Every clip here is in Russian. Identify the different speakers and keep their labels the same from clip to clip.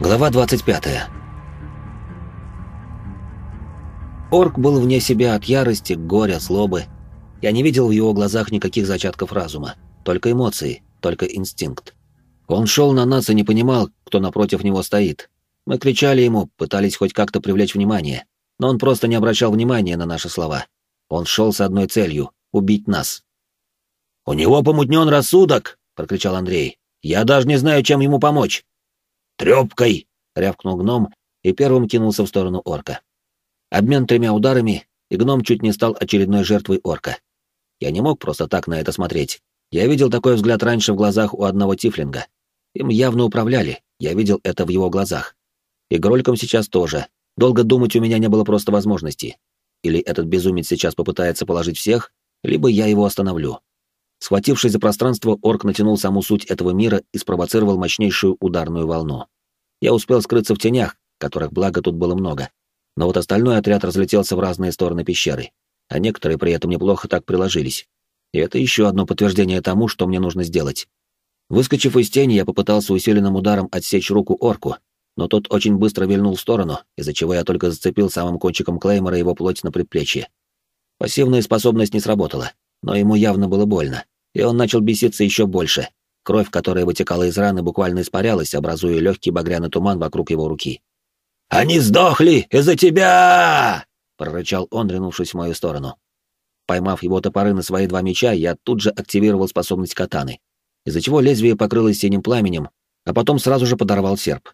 Speaker 1: Глава 25. Орк был вне себя от ярости, горя, злобы. Я не видел в его глазах никаких зачатков разума, только эмоции, только инстинкт. Он шел на нас и не понимал, кто напротив него стоит. Мы кричали ему, пытались хоть как-то привлечь внимание, но он просто не обращал внимания на наши слова. Он шел с одной целью — убить нас. «У него помутнен рассудок!» — прокричал Андрей. «Я даже не знаю, чем ему помочь!» «Трёпкой!» — рявкнул гном и первым кинулся в сторону орка. Обмен тремя ударами, и гном чуть не стал очередной жертвой орка. Я не мог просто так на это смотреть. Я видел такой взгляд раньше в глазах у одного тифлинга. Им явно управляли, я видел это в его глазах. И Грольком сейчас тоже. Долго думать у меня не было просто возможности. Или этот безумец сейчас попытается положить всех, либо я его остановлю. Схватившись за пространство, орк натянул саму суть этого мира и спровоцировал мощнейшую ударную волну. Я успел скрыться в тенях, которых, благо, тут было много. Но вот остальной отряд разлетелся в разные стороны пещеры, а некоторые при этом неплохо так приложились. И это еще одно подтверждение тому, что мне нужно сделать. Выскочив из тени, я попытался усиленным ударом отсечь руку орку, но тот очень быстро вильнул в сторону, из-за чего я только зацепил самым кончиком клеймора его плоть на предплечье. Пассивная способность не сработала, но ему явно было больно, и он начал беситься еще больше. Кровь, которая вытекала из раны, буквально испарялась, образуя легкий багряный туман вокруг его руки. «Они сдохли из-за тебя!» — прорычал он, ринувшись в мою сторону. Поймав его топоры на свои два меча, я тут же активировал способность катаны, из-за чего лезвие покрылось синим пламенем, а потом сразу же подорвал серп.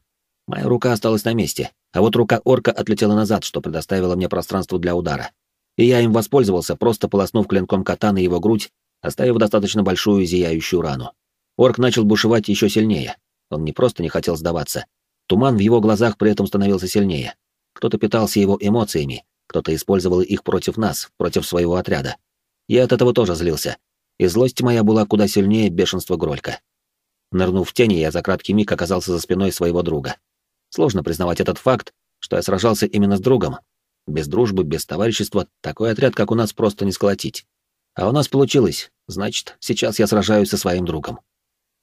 Speaker 1: Моя рука осталась на месте, а вот рука орка отлетела назад, что предоставило мне пространство для удара. И я им воспользовался, просто полоснув клинком катаны его грудь оставив достаточно большую зияющую рану. Орк начал бушевать еще сильнее. Он не просто не хотел сдаваться. Туман в его глазах при этом становился сильнее. Кто-то питался его эмоциями, кто-то использовал их против нас, против своего отряда. Я от этого тоже злился. И злость моя была куда сильнее бешенства Гролька. Нырнув в тени, я за краткий миг оказался за спиной своего друга. Сложно признавать этот факт, что я сражался именно с другом. Без дружбы, без товарищества такой отряд, как у нас, просто не сколотить. А у нас получилось, значит, сейчас я сражаюсь со своим другом.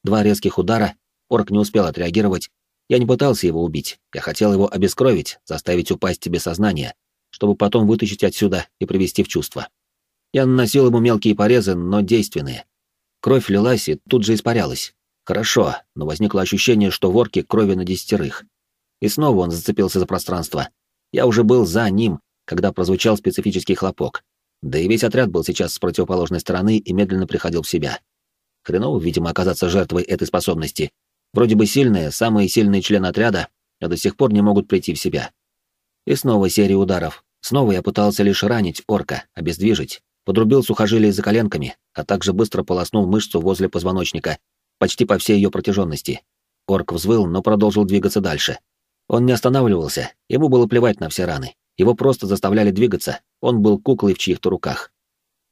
Speaker 1: Два резких удара, орк не успел отреагировать. Я не пытался его убить, я хотел его обескровить, заставить упасть тебе сознание, чтобы потом вытащить отсюда и привести в чувство. Я наносил ему мелкие порезы, но действенные. Кровь лилась и тут же испарялась. Хорошо, но возникло ощущение, что в орке крови на десятерых. И снова он зацепился за пространство. Я уже был за ним, когда прозвучал специфический хлопок. Да и весь отряд был сейчас с противоположной стороны и медленно приходил в себя. Хреново, видимо, оказаться жертвой этой способности. Вроде бы сильные, самые сильные члены отряда, а до сих пор не могут прийти в себя. И снова серия ударов. Снова я пытался лишь ранить орка, обездвижить. Подрубил сухожилие за коленками, а также быстро полоснул мышцу возле позвоночника, почти по всей ее протяженности. Орк взвыл, но продолжил двигаться дальше. Он не останавливался, ему было плевать на все раны. Его просто заставляли двигаться, он был куклой в чьих-то руках.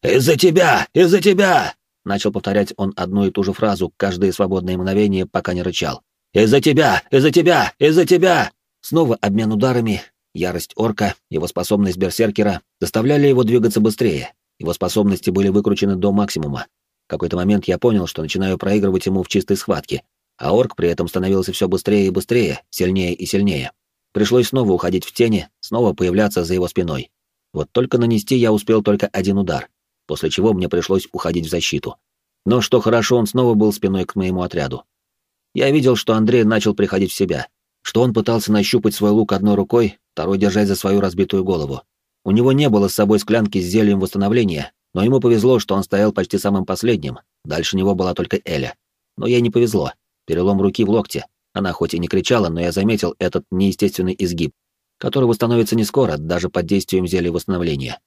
Speaker 1: «Из-за тебя! Из-за тебя!» Начал повторять он одну и ту же фразу каждое свободное мгновение, пока не рычал. «Из-за тебя! Из-за тебя! Из-за тебя!» Снова обмен ударами, ярость орка, его способность берсеркера заставляли его двигаться быстрее. Его способности были выкручены до максимума. В какой-то момент я понял, что начинаю проигрывать ему в чистой схватке, а орк при этом становился все быстрее и быстрее, сильнее и сильнее. Пришлось снова уходить в тени, снова появляться за его спиной. Вот только нанести я успел только один удар, после чего мне пришлось уходить в защиту. Но что хорошо, он снова был спиной к моему отряду. Я видел, что Андрей начал приходить в себя, что он пытался нащупать свой лук одной рукой, второй держать за свою разбитую голову. У него не было с собой склянки с зельем восстановления, но ему повезло, что он стоял почти самым последним, дальше него была только Эля. Но ей не повезло. Перелом руки в локте, она хоть и не кричала, но я заметил этот неестественный изгиб, который восстановится не скоро, даже под действием зелья восстановления.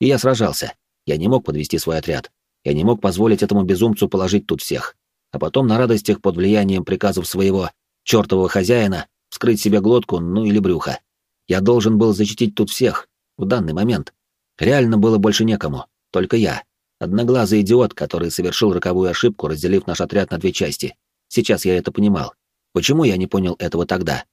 Speaker 1: И я сражался. Я не мог подвести свой отряд. Я не мог позволить этому безумцу положить тут всех. А потом на радостях под влиянием приказов своего чертового хозяина вскрыть себе глотку, ну или брюхо. Я должен был защитить тут всех, в данный момент. Реально было больше некому, только я. Одноглазый идиот, который совершил роковую ошибку, разделив наш отряд на две части. Сейчас я это понимал. Почему я не понял этого тогда?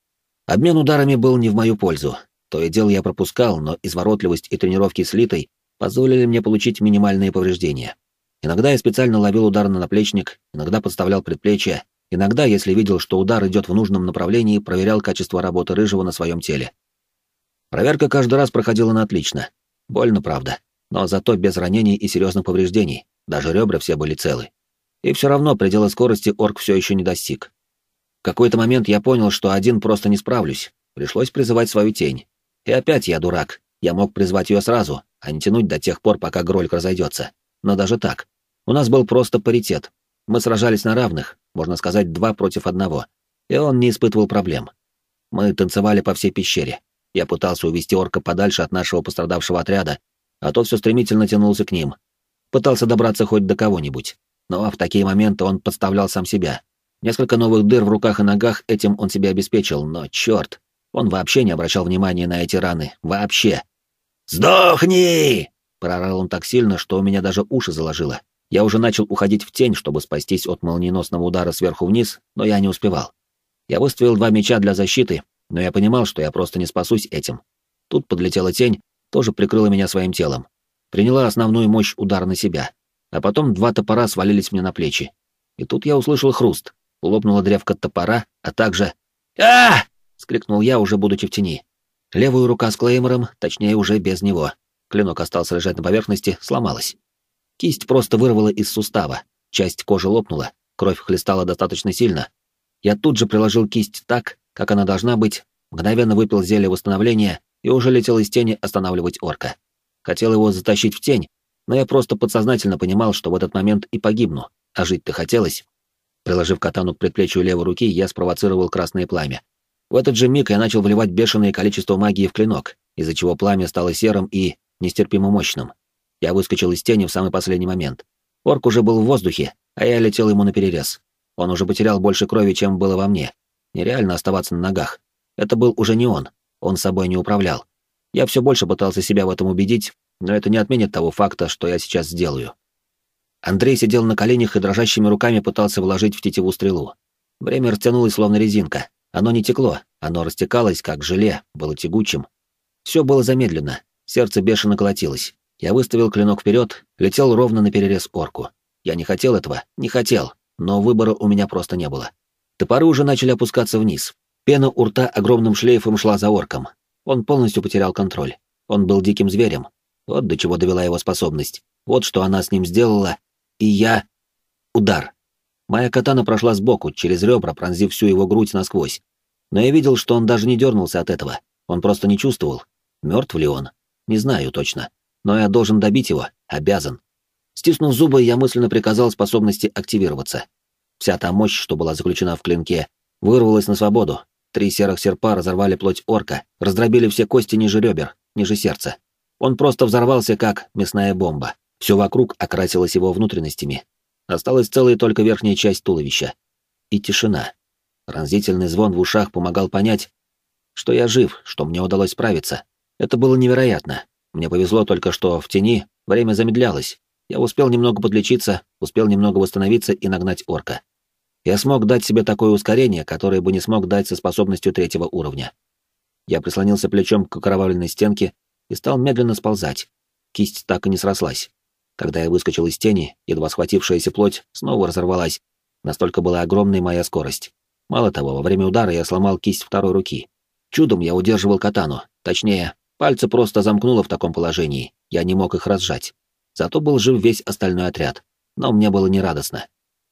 Speaker 1: Обмен ударами был не в мою пользу. То и дело я пропускал, но изворотливость и тренировки с Литой позволили мне получить минимальные повреждения. Иногда я специально ловил удар на наплечник, иногда подставлял предплечье, Иногда, если видел, что удар идет в нужном направлении, проверял качество работы рыжего на своем теле. Проверка каждый раз проходила на отлично. Больно, правда, но зато без ранений и серьезных повреждений, даже ребра все были целы. И все равно предела скорости орк все еще не достиг. В какой-то момент я понял, что один просто не справлюсь, пришлось призывать свою тень. И опять я дурак, я мог призвать ее сразу, а не тянуть до тех пор, пока Грольк разойдется. Но даже так. У нас был просто паритет. Мы сражались на равных, можно сказать, два против одного. И он не испытывал проблем. Мы танцевали по всей пещере. Я пытался увести орка подальше от нашего пострадавшего отряда, а тот все стремительно тянулся к ним. Пытался добраться хоть до кого-нибудь. Но в такие моменты он подставлял сам себя. Несколько новых дыр в руках и ногах этим он себе обеспечил, но черт, он вообще не обращал внимания на эти раны. Вообще. «Сдохни!» — прорал он так сильно, что у меня даже уши заложило. Я уже начал уходить в тень, чтобы спастись от молниеносного удара сверху вниз, но я не успевал. Я выставил два меча для защиты, но я понимал, что я просто не спасусь этим. Тут подлетела тень, тоже прикрыла меня своим телом. Приняла основную мощь удара на себя. А потом два топора свалились мне на плечи. И тут я услышал хруст. Лопнула древко топора, а также... а — скрикнул я, уже будучи в тени. Левую рука с клеймором, точнее уже без него. Клинок остался лежать на поверхности, сломалась. Кисть просто вырвала из сустава, часть кожи лопнула, кровь хлестала достаточно сильно. Я тут же приложил кисть так, как она должна быть, мгновенно выпил зелье восстановления и уже летел из тени останавливать орка. Хотел его затащить в тень, но я просто подсознательно понимал, что в этот момент и погибну, а жить-то хотелось. Приложив катану к предплечью левой руки, я спровоцировал красное пламя. В этот же миг я начал вливать бешеное количество магии в клинок, из-за чего пламя стало серым и нестерпимо мощным. Я выскочил из тени в самый последний момент. Орк уже был в воздухе, а я летел ему на перерез. Он уже потерял больше крови, чем было во мне. Нереально оставаться на ногах. Это был уже не он, он собой не управлял. Я все больше пытался себя в этом убедить, но это не отменит того факта, что я сейчас сделаю. Андрей сидел на коленях и дрожащими руками пытался вложить в тетиву стрелу. Время растянулось, словно резинка. Оно не текло, оно растекалось, как желе, было тягучим. Все было замедленно, сердце бешено колотилось. Я выставил клинок вперед, летел ровно на перерез орку. Я не хотел этого, не хотел, но выбора у меня просто не было. Топоры уже начали опускаться вниз. Пена у рта огромным шлейфом шла за орком. Он полностью потерял контроль. Он был диким зверем. Вот до чего довела его способность. Вот что она с ним сделала. И я... Удар. Моя катана прошла сбоку, через ребра, пронзив всю его грудь насквозь. Но я видел, что он даже не дернулся от этого. Он просто не чувствовал. Мертв ли он? Не знаю точно. Но я должен добить его. Обязан. Стиснув зубы, я мысленно приказал способности активироваться. Вся та мощь, что была заключена в клинке, вырвалась на свободу. Три серых серпа разорвали плоть орка, раздробили все кости ниже ребер, ниже сердца. Он просто взорвался, как мясная бомба. Все вокруг окрасилось его внутренностями. Осталась целая только верхняя часть туловища. И тишина. Пронзительный звон в ушах помогал понять, что я жив, что мне удалось справиться. Это было невероятно. Мне повезло только, что в тени время замедлялось. Я успел немного подлечиться, успел немного восстановиться и нагнать орка. Я смог дать себе такое ускорение, которое бы не смог дать со способностью третьего уровня. Я прислонился плечом к окровавленной стенке и стал медленно сползать. Кисть так и не срослась. Когда я выскочил из тени, едва схватившаяся плоть снова разорвалась. Настолько была огромной моя скорость. Мало того, во время удара я сломал кисть второй руки. Чудом я удерживал катану, точнее, пальцы просто замкнуло в таком положении, я не мог их разжать. Зато был жив весь остальной отряд. Но мне было нерадостно.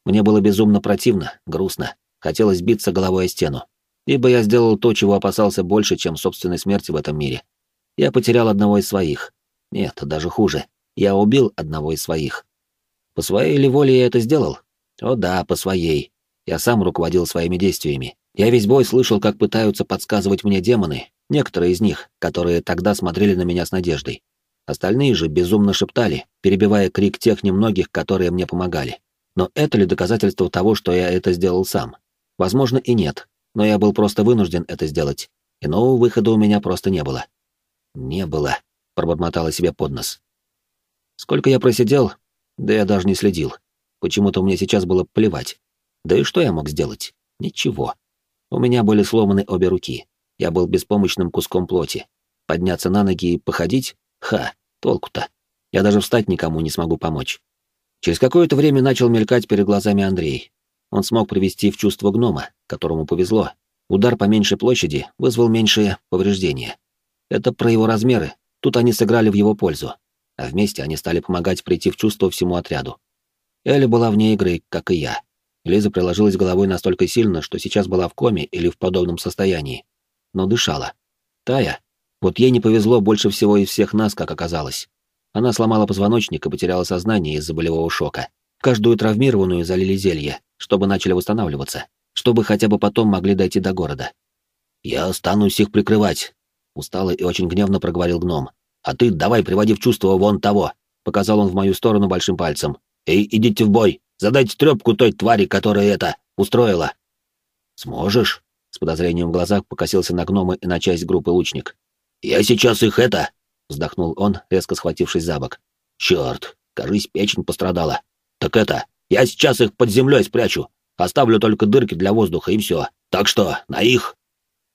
Speaker 1: Мне было безумно противно, грустно. Хотелось биться головой о стену. Ибо я сделал то, чего опасался больше, чем собственной смерти в этом мире. Я потерял одного из своих. Нет, даже хуже. Я убил одного из своих. По своей ли воле я это сделал? О да, по своей. Я сам руководил своими действиями. Я весь бой слышал, как пытаются подсказывать мне демоны, некоторые из них, которые тогда смотрели на меня с надеждой. Остальные же безумно шептали, перебивая крик тех немногих, которые мне помогали. Но это ли доказательство того, что я это сделал сам? Возможно, и нет, но я был просто вынужден это сделать. Иного выхода у меня просто не было. «Не было», — пробормотала себе под нос. Сколько я просидел, да я даже не следил. Почему-то мне сейчас было плевать. Да и что я мог сделать? Ничего. У меня были сломаны обе руки. Я был беспомощным куском плоти. Подняться на ноги и походить? Ха, толку-то. Я даже встать никому не смогу помочь. Через какое-то время начал мелькать перед глазами Андрей. он смог привести в чувство гнома, которому повезло. Удар по меньшей площади вызвал меньшие повреждения. Это про его размеры, тут они сыграли в его пользу. А вместе они стали помогать прийти в чувство всему отряду. Элли была вне игры, как и я. Лиза приложилась головой настолько сильно, что сейчас была в коме или в подобном состоянии. Но дышала. Тая, вот ей не повезло больше всего из всех нас, как оказалось. Она сломала позвоночник и потеряла сознание из-за болевого шока. Каждую травмированную залили зелье, чтобы начали восстанавливаться, чтобы хотя бы потом могли дойти до города. «Я останусь их прикрывать», — устало и очень гневно проговорил гном. «А ты давай приводи в чувство вон того», — показал он в мою сторону большим пальцем. «Эй, идите в бой! Задайте трёпку той твари, которая это устроила!» «Сможешь?» — с подозрением в глазах покосился на гнома и на часть группы лучник. «Я сейчас их это...» — вздохнул он, резко схватившись за бок. «Чёрт, кажись, печень пострадала. Так это, я сейчас их под землей спрячу. Оставлю только дырки для воздуха и все. Так что, на их...»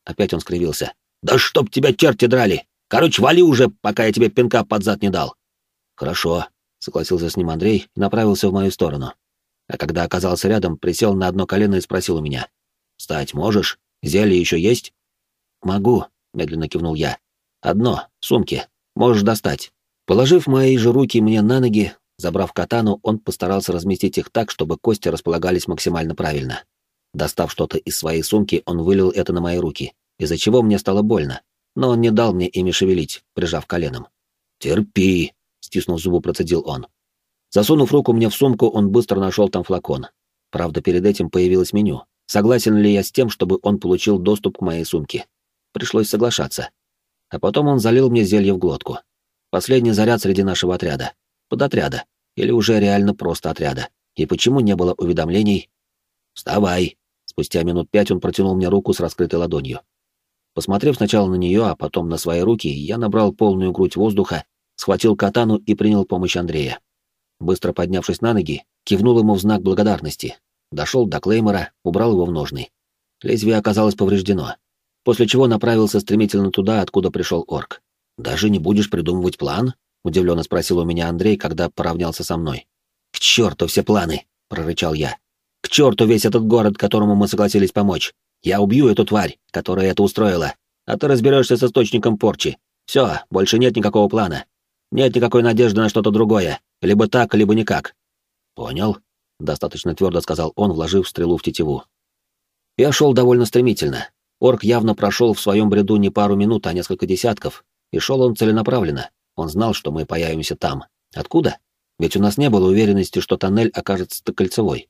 Speaker 1: Опять он скривился. «Да чтоб тебя черти драли! Короче, вали уже, пока я тебе пинка под зад не дал!» «Хорошо», согласился с ним Андрей и направился в мою сторону. А когда оказался рядом, присел на одно колено и спросил у меня. «Встать можешь? Зелье еще есть?» «Могу», — медленно кивнул я. «Одно, в сумке. Можешь достать». Положив мои же руки мне на ноги, забрав катану, он постарался разместить их так, чтобы кости располагались максимально правильно. Достав что-то из своей сумки, он вылил это на мои руки, из-за чего мне стало больно, но он не дал мне ими шевелить, прижав коленом. «Терпи», стиснув зубы, процедил он. Засунув руку мне в сумку, он быстро нашел там флакон. Правда, перед этим появилось меню. Согласен ли я с тем, чтобы он получил доступ к моей сумке? Пришлось соглашаться. А потом он залил мне зелье в глотку. Последний заряд среди нашего отряда. Подотряда. Или уже реально просто отряда. И почему не было уведомлений? «Вставай!» Спустя минут пять он протянул мне руку с раскрытой ладонью. Посмотрев сначала на нее, а потом на свои руки, я набрал полную грудь воздуха схватил катану и принял помощь Андрея. Быстро поднявшись на ноги, кивнул ему в знак благодарности. Дошел до Клеймора, убрал его в ножны. Лезвие оказалось повреждено, после чего направился стремительно туда, откуда пришел орк. «Даже не будешь придумывать план?» — удивленно спросил у меня Андрей, когда поравнялся со мной. «К черту все планы!» — прорычал я. «К черту весь этот город, которому мы согласились помочь! Я убью эту тварь, которая это устроила, а ты разберешься с источником порчи. Все, больше нет никакого плана. Нет никакой надежды на что-то другое. Либо так, либо никак. Понял? Достаточно твердо сказал он, вложив стрелу в тетиву. Я шел довольно стремительно. Орк явно прошел в своем бреду не пару минут, а несколько десятков. И шел он целенаправленно. Он знал, что мы появимся там. Откуда? Ведь у нас не было уверенности, что тоннель окажется кольцевой.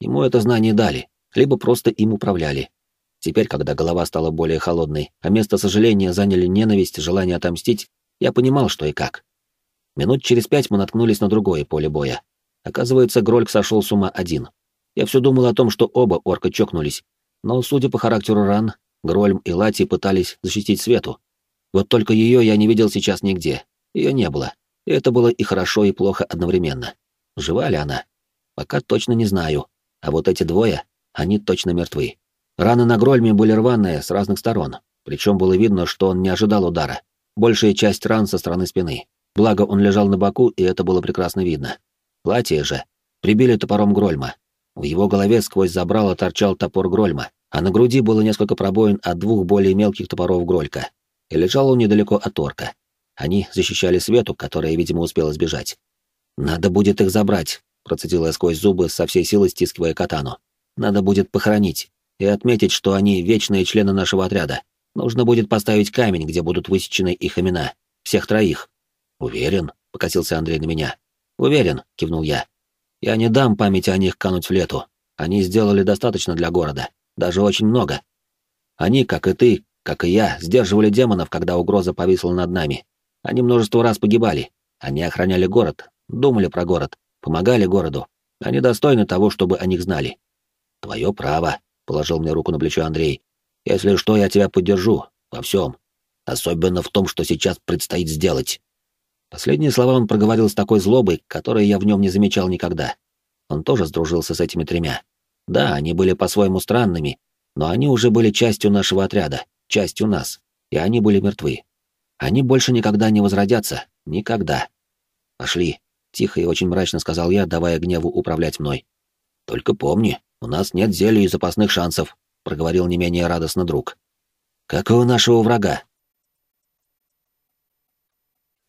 Speaker 1: Ему это знание дали, либо просто им управляли. Теперь, когда голова стала более холодной, а место сожаления заняли ненависть желание отомстить, я понимал, что и как. Минут через пять мы наткнулись на другое поле боя. Оказывается, Грольк сошел с ума один. Я все думал о том, что оба орка чокнулись, но, судя по характеру ран, Грольм и Лати пытались защитить Свету. Вот только ее я не видел сейчас нигде. Ее не было. И это было и хорошо, и плохо одновременно. Жива ли она? Пока точно не знаю. А вот эти двое, они точно мертвы. Раны на Грольме были рваные с разных сторон, причем было видно, что он не ожидал удара. Большая часть ран со стороны спины. Благо, он лежал на боку, и это было прекрасно видно. Платье же прибили топором Грольма. В его голове сквозь забрало торчал топор Грольма, а на груди было несколько пробоин от двух более мелких топоров Гролька. И лежал он недалеко от орка. Они защищали Свету, которая, видимо, успела сбежать. «Надо будет их забрать», — процедила я сквозь зубы, со всей силы стискивая катану. «Надо будет похоронить и отметить, что они вечные члены нашего отряда. Нужно будет поставить камень, где будут высечены их имена. Всех троих. «Уверен?» — покосился Андрей на меня. «Уверен», — кивнул я. «Я не дам памяти о них кануть в лету. Они сделали достаточно для города. Даже очень много. Они, как и ты, как и я, сдерживали демонов, когда угроза повисла над нами. Они множество раз погибали. Они охраняли город, думали про город, помогали городу. Они достойны того, чтобы о них знали». «Твое право», — положил мне руку на плечо Андрей. «Если что, я тебя поддержу. Во всем. Особенно в том, что сейчас предстоит сделать». Последние слова он проговорил с такой злобой, которой я в нем не замечал никогда. Он тоже сдружился с этими тремя. Да, они были по-своему странными, но они уже были частью нашего отряда, частью нас, и они были мертвы. Они больше никогда не возродятся, никогда. Пошли, тихо и очень мрачно сказал я, давая гневу управлять мной. Только помни, У нас нет зелий и запасных шансов», — проговорил не менее радостно друг. «Как и у нашего врага»,